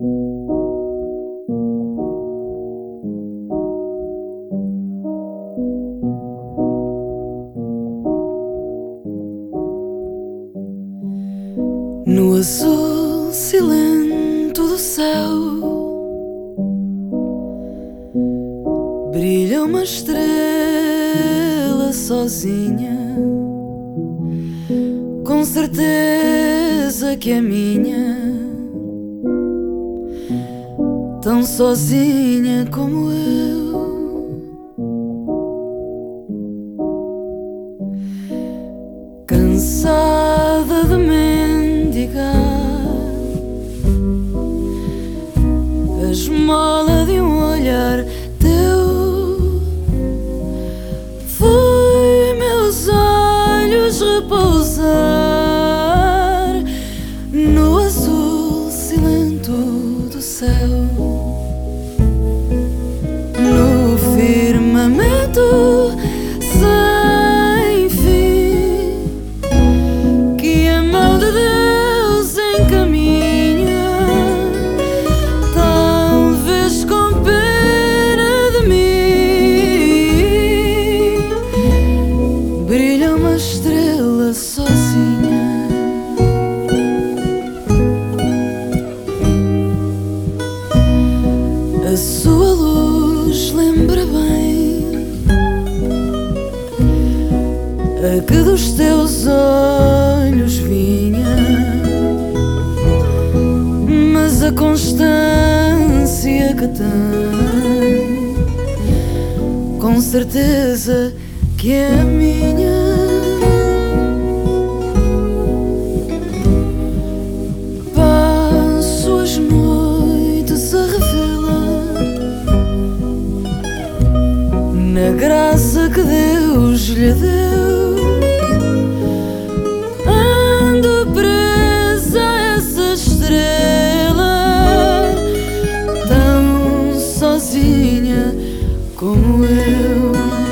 No azul silento do céu brilha uma estrela sozinha, com certeza que é minha, tão sozinha como eu. Cansada de mendigar A sua luz lembra bem a que dos teus olhos vinha, mas a constância que tem, com certeza que é minha. força que Deus lhe deu. Ando presa a essa estrela, tão sozinha como eu.